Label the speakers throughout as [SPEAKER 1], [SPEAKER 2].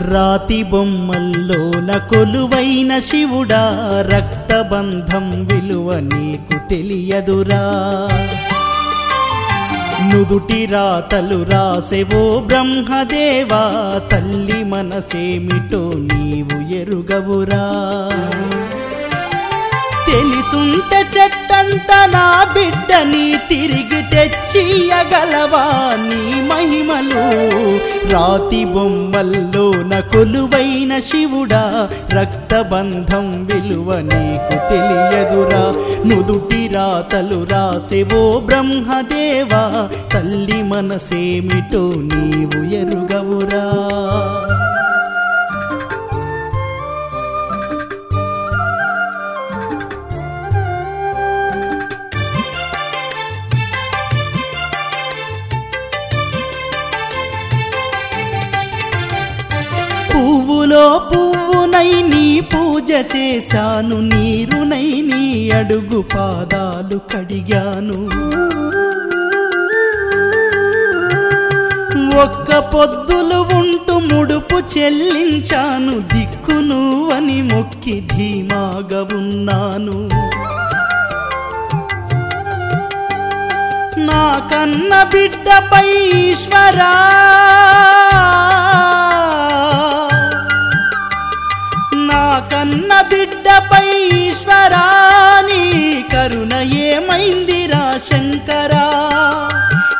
[SPEAKER 1] రాతి బొమ్మల్లోన కొలువైన శివుడా రక్తబంధం విలువ నీకు తెలియదురా. నుదుటి రాతలు రాసెవో బ్రహ్మదేవా తల్లి మనసేమిటో నీవు ఎరుగవురా. తెలిసుంటే చెట్టంత నా బిడ్డని తిరిగి తెచ్చియగలవా నీ మహిమలు? రాతి బొమ్మల్లోన కొలువైన శివుడా రక్తబంధం విలువ నీకు తెలియదురా. నుదుటి రాతలు రాసెవో బ్రహ్మదేవా తల్లి మనసేమిటో నీవు పూలో పువ్వునై నీ పూజ చేశాను నీరునై నీ అడుగు పాదాలు కడిగాను. ఒక్క పొద్దులు ఉంటూ ముడుపు చెల్లించాను దిక్కును అని మొక్కి ధీమాగా ఉన్నాను. నా కన్న బిడ్డపై ఈశ్వరా ఏమైందిరా శంకరా.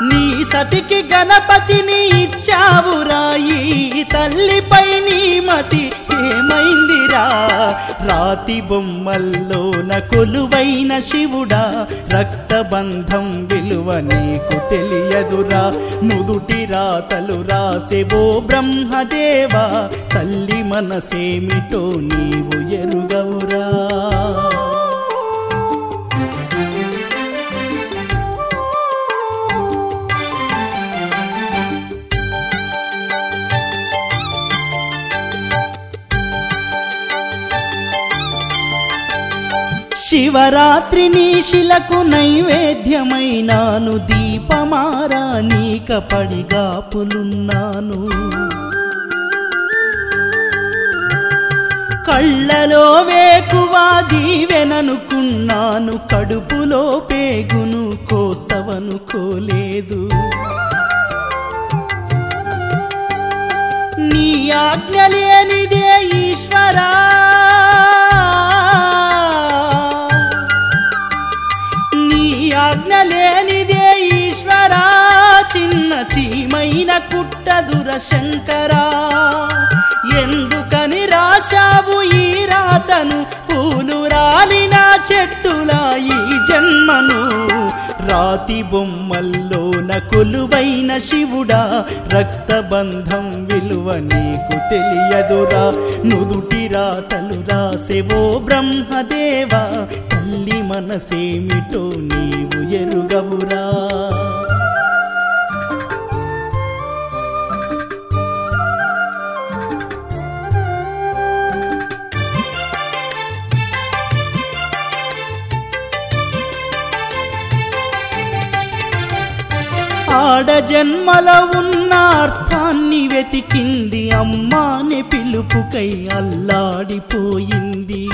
[SPEAKER 1] నీ సతికి గణపతిని ఇచ్చావురా ఈ తల్లిపై నీ మతి ఏమైందిరా? రాతి బొమ్మల్లోన కొలువైన శివుడా. రక్తబంధం విలువ నీకు తెలియదురా. నుదుటి రాతలు రాసేవో బ్రహ్మదేవా. తల్లి మనసేమిటో నీవు ఎరుగవురా. శివరాత్రి నీశిలకు నైవేద్యమైనాను దీపమారా నీక పడిగాపులున్నాను. కళ్ళలో వేకువా దీవెననుకున్నాను కడుపులో పేగును కోస్తవనుకోలేదు నీ ఆజ్ఞ లేనిది మధుర శంకరా ఎందుకని రాశావు ఈ రాతను? పూలు రాలిన చెట్టులా ఈ జన్మను. రాతి బొమ్మల్లోన కొలువైన శివుడా రక్తబంధం విలువ నీకు తెలియదురా. నుదుటి రాతలు రాసేవో బ్రహ్మదేవా తల్లి మనసేమిటో నీవు ఎరుగవురా. ఆడ జన్మల ఉన్న అర్థాన్ని వెతికింది అమ్మాని పిలుపుకై అల్లాడిపోయింది.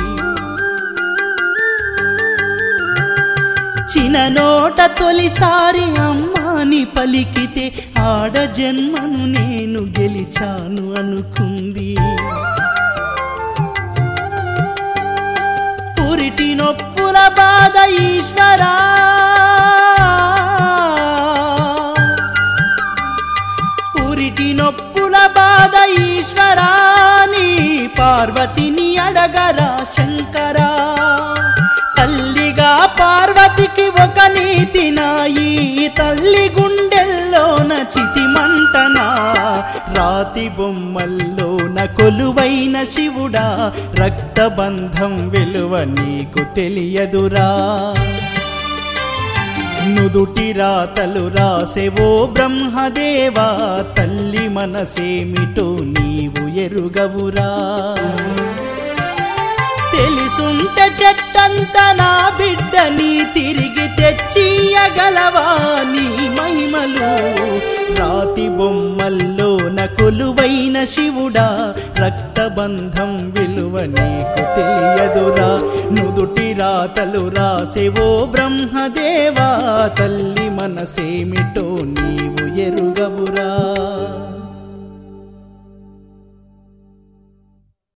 [SPEAKER 1] చిన్ననోట తొలిసారి అమ్మాని పలికితే ఆడ జన్మను నేను గెలిచాను అనుకుంది. పురిటి నొప్పుల బాధ ఈశ్వరా పార్వతిని అడగరా శంకరా. తల్లిగా పార్వతికి ఒక నీతి నాయి. తల్లి గుండెల్లోన చితిమంటనా రాతి బొమ్మల్లోన కొలువైన శివుడా. రక్తబంధం విలువ నీకు తెలియదురా. నుదుటి రాతలు రాసెవో బ్రహ్మదేవా. తల్లి మనసేమిటో నీ ఎరుగవురా. తెలిసుంటే చెట్టంత నా బిడ్డని తిరిగి తెచ్చియగలవా నీ మహిమలు? రాతి బొమ్మల్లోన కొలువైన శివుడా రక్తబంధం విలువ నీకు తెలియదురా. నుదుటి రాతలు రాసేవో బ్రహ్మదేవా తల్లి మనసేమిటో నీవు ఎరుగవురా.